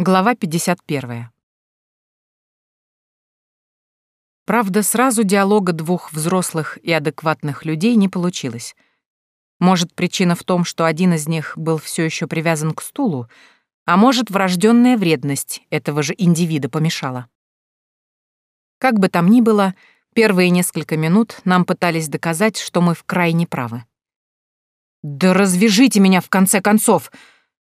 Глава 51. Правда, сразу диалога двух взрослых и адекватных людей не получилось. Может, причина в том, что один из них был все еще привязан к стулу, а может, врожденная вредность этого же индивида помешала. Как бы там ни было, первые несколько минут нам пытались доказать, что мы в крайне правы. «Да развяжите меня, в конце концов!»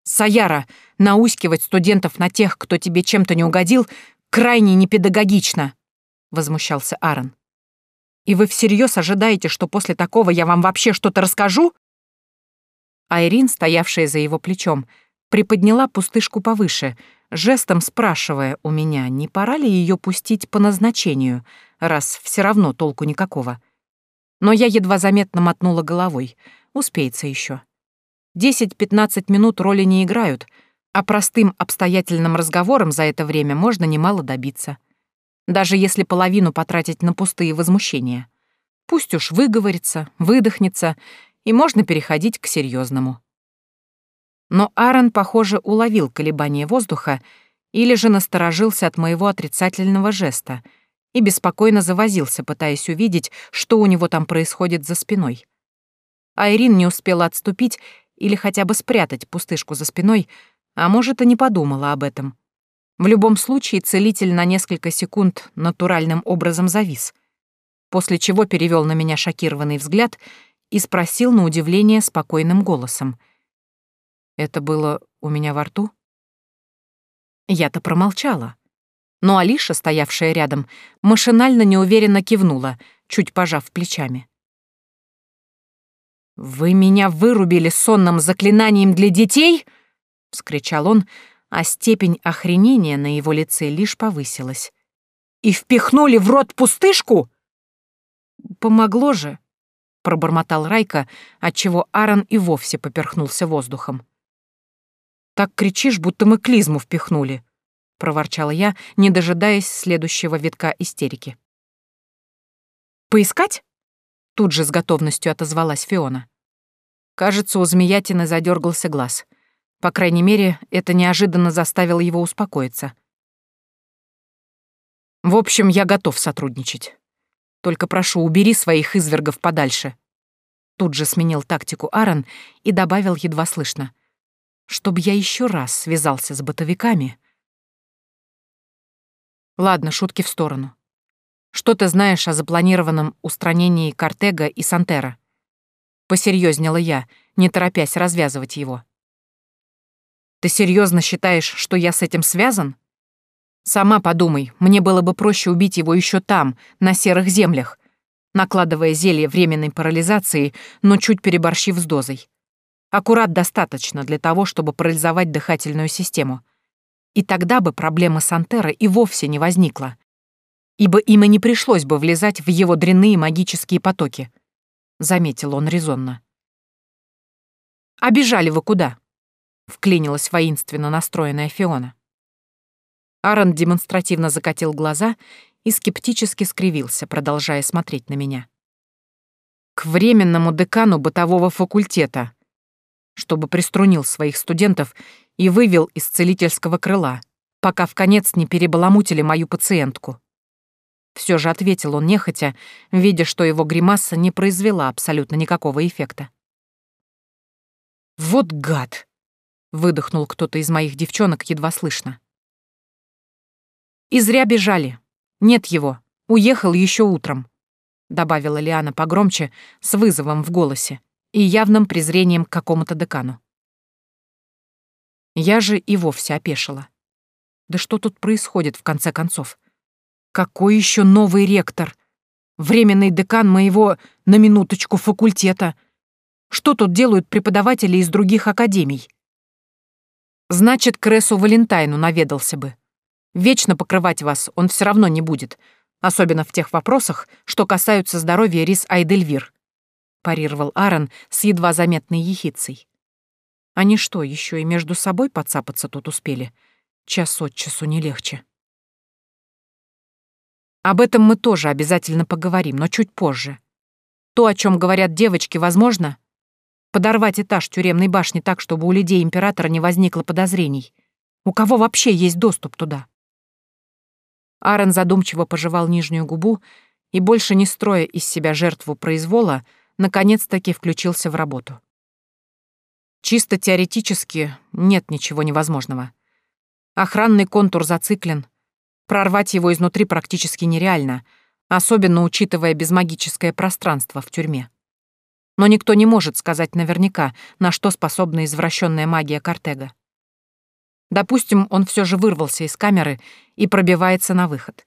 Саяра, наускивать студентов на тех, кто тебе чем-то не угодил, крайне непедагогично, возмущался Аарон. И вы всерьез ожидаете, что после такого я вам вообще что-то расскажу? Айрин, стоявшая за его плечом, приподняла пустышку повыше, жестом спрашивая у меня, не пора ли ее пустить по назначению, раз все равно толку никакого. Но я едва заметно мотнула головой. Успеется еще. 10-15 минут роли не играют, а простым обстоятельным разговором за это время можно немало добиться. Даже если половину потратить на пустые возмущения. Пусть уж выговорится, выдохнется, и можно переходить к серьезному. Но Аарон, похоже, уловил колебание воздуха или же насторожился от моего отрицательного жеста и беспокойно завозился, пытаясь увидеть, что у него там происходит за спиной. Айрин не успела отступить или хотя бы спрятать пустышку за спиной, а может, и не подумала об этом. В любом случае, целитель на несколько секунд натуральным образом завис, после чего перевел на меня шокированный взгляд и спросил на удивление спокойным голосом. «Это было у меня во рту?» Я-то промолчала. Но Алиша, стоявшая рядом, машинально неуверенно кивнула, чуть пожав плечами. «Вы меня вырубили сонным заклинанием для детей?» — вскричал он, а степень охренения на его лице лишь повысилась. «И впихнули в рот пустышку?» «Помогло же», — пробормотал Райка, отчего Аарон и вовсе поперхнулся воздухом. «Так кричишь, будто мы клизму впихнули», — проворчала я, не дожидаясь следующего витка истерики. «Поискать?» Тут же с готовностью отозвалась Фиона. Кажется, у змеятины задергался глаз. По крайней мере, это неожиданно заставило его успокоиться. «В общем, я готов сотрудничать. Только прошу, убери своих извергов подальше». Тут же сменил тактику Аарон и добавил едва слышно. «Чтобы я еще раз связался с бытовиками...» Ладно, шутки в сторону. Что ты знаешь о запланированном устранении Картега и Сантера? Посерьезнела я, не торопясь развязывать его. Ты серьезно считаешь, что я с этим связан? Сама подумай, мне было бы проще убить его еще там, на серых землях, накладывая зелье временной парализации, но чуть переборщив с дозой. Аккурат достаточно для того, чтобы парализовать дыхательную систему. И тогда бы проблема Сантера и вовсе не возникла ибо им и не пришлось бы влезать в его дрянные магические потоки. Заметил он резонно. «А вы куда?» — вклинилась воинственно настроенная Фиона. Аарон демонстративно закатил глаза и скептически скривился, продолжая смотреть на меня. «К временному декану бытового факультета», чтобы приструнил своих студентов и вывел из целительского крыла, пока в конец не перебаламутили мою пациентку. Все же ответил он нехотя, видя, что его гримаса не произвела абсолютно никакого эффекта. «Вот гад!» — выдохнул кто-то из моих девчонок едва слышно. «И зря бежали. Нет его. Уехал еще утром», — добавила Лиана погромче, с вызовом в голосе и явным презрением к какому-то декану. Я же и вовсе опешила. Да что тут происходит, в конце концов? Какой еще новый ректор? Временный декан моего, на минуточку, факультета. Что тут делают преподаватели из других академий? Значит, Крессу Валентайну наведался бы. Вечно покрывать вас он все равно не будет, особенно в тех вопросах, что касаются здоровья Рис Айдельвир, парировал Аарон с едва заметной ехицей. Они что, еще и между собой подцапаться тут успели? Час от часу не легче. Об этом мы тоже обязательно поговорим, но чуть позже. То, о чем говорят девочки, возможно? Подорвать этаж тюремной башни так, чтобы у людей императора не возникло подозрений. У кого вообще есть доступ туда? Аарон задумчиво пожевал нижнюю губу и, больше не строя из себя жертву произвола, наконец-таки включился в работу. Чисто теоретически нет ничего невозможного. Охранный контур зациклен. Прорвать его изнутри практически нереально, особенно учитывая безмагическое пространство в тюрьме. Но никто не может сказать наверняка, на что способна извращенная магия Картега. Допустим, он все же вырвался из камеры и пробивается на выход.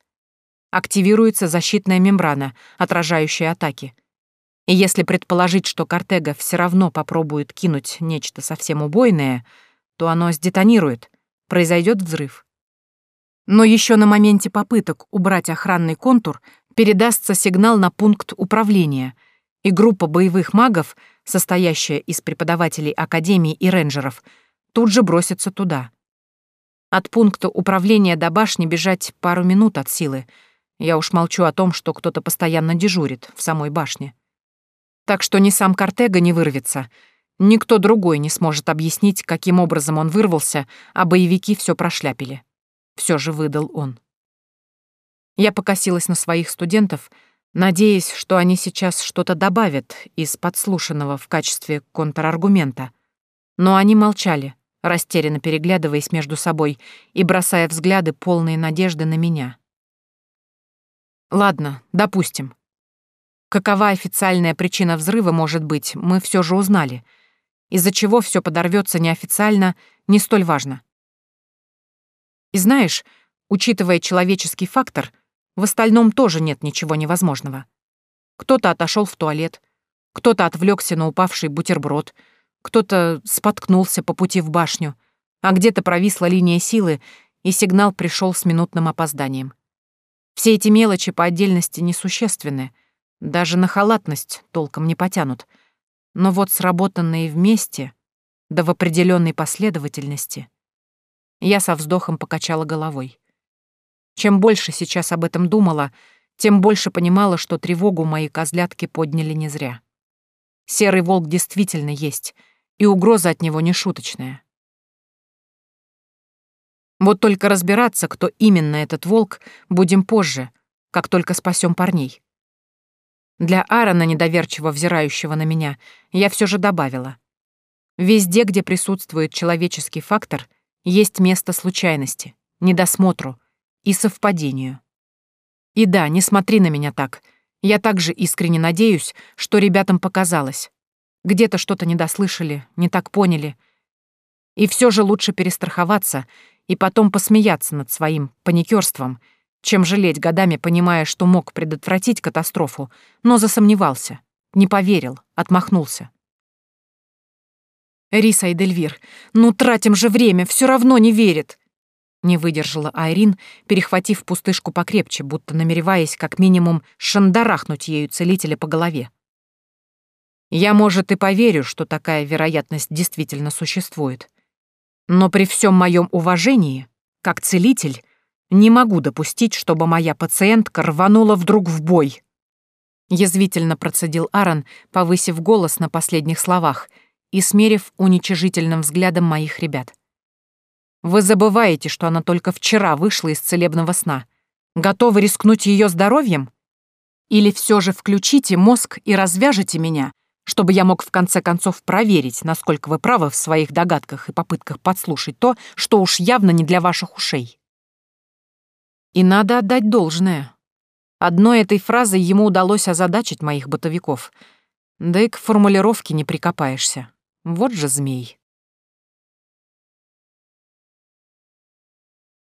Активируется защитная мембрана, отражающая атаки. И если предположить, что Картега все равно попробует кинуть нечто совсем убойное, то оно сдетонирует, произойдет взрыв. Но еще на моменте попыток убрать охранный контур передастся сигнал на пункт управления, и группа боевых магов, состоящая из преподавателей Академии и рейнджеров, тут же бросится туда. От пункта управления до башни бежать пару минут от силы. Я уж молчу о том, что кто-то постоянно дежурит в самой башне. Так что ни сам Картега не вырвется, никто другой не сможет объяснить, каким образом он вырвался, а боевики все прошляпили. Все же выдал он. Я покосилась на своих студентов, надеясь, что они сейчас что-то добавят из подслушанного в качестве контраргумента. Но они молчали, растерянно переглядываясь между собой и бросая взгляды полные надежды на меня. Ладно, допустим. Какова официальная причина взрыва может быть, мы все же узнали. Из-за чего все подорвется неофициально, не столь важно. И знаешь, учитывая человеческий фактор, в остальном тоже нет ничего невозможного. Кто-то отошел в туалет, кто-то отвлекся на упавший бутерброд — кто-то споткнулся по пути в башню, а где-то провисла линия силы, и сигнал пришел с минутным опозданием. Все эти мелочи по отдельности несущественны, даже на халатность толком не потянут. Но вот сработанные вместе, да в определенной последовательности, я со вздохом покачала головой. Чем больше сейчас об этом думала, тем больше понимала, что тревогу мои козлятки подняли не зря. Серый волк действительно есть — и угроза от него не шуточная. Вот только разбираться, кто именно этот волк, будем позже, как только спасем парней. Для Аарона, недоверчиво взирающего на меня, я все же добавила. Везде, где присутствует человеческий фактор, есть место случайности, недосмотру и совпадению. И да, не смотри на меня так. Я также искренне надеюсь, что ребятам показалось. Где-то что-то недослышали, не так поняли. И все же лучше перестраховаться и потом посмеяться над своим паникерством, чем жалеть годами, понимая, что мог предотвратить катастрофу, но засомневался, не поверил, отмахнулся. «Риса и Дельвир, ну тратим же время, все равно не верит!» Не выдержала Айрин, перехватив пустышку покрепче, будто намереваясь как минимум шандарахнуть ею целителя по голове. Я, может, и поверю, что такая вероятность действительно существует. Но при всем моем уважении, как целитель, не могу допустить, чтобы моя пациентка рванула вдруг в бой. Язвительно процедил Аарон, повысив голос на последних словах и смерив уничижительным взглядом моих ребят. Вы забываете, что она только вчера вышла из целебного сна. Готовы рискнуть ее здоровьем? Или все же включите мозг и развяжете меня, чтобы я мог в конце концов проверить, насколько вы правы в своих догадках и попытках подслушать то, что уж явно не для ваших ушей. И надо отдать должное. Одной этой фразой ему удалось озадачить моих бытовиков. Да и к формулировке не прикопаешься. Вот же змей.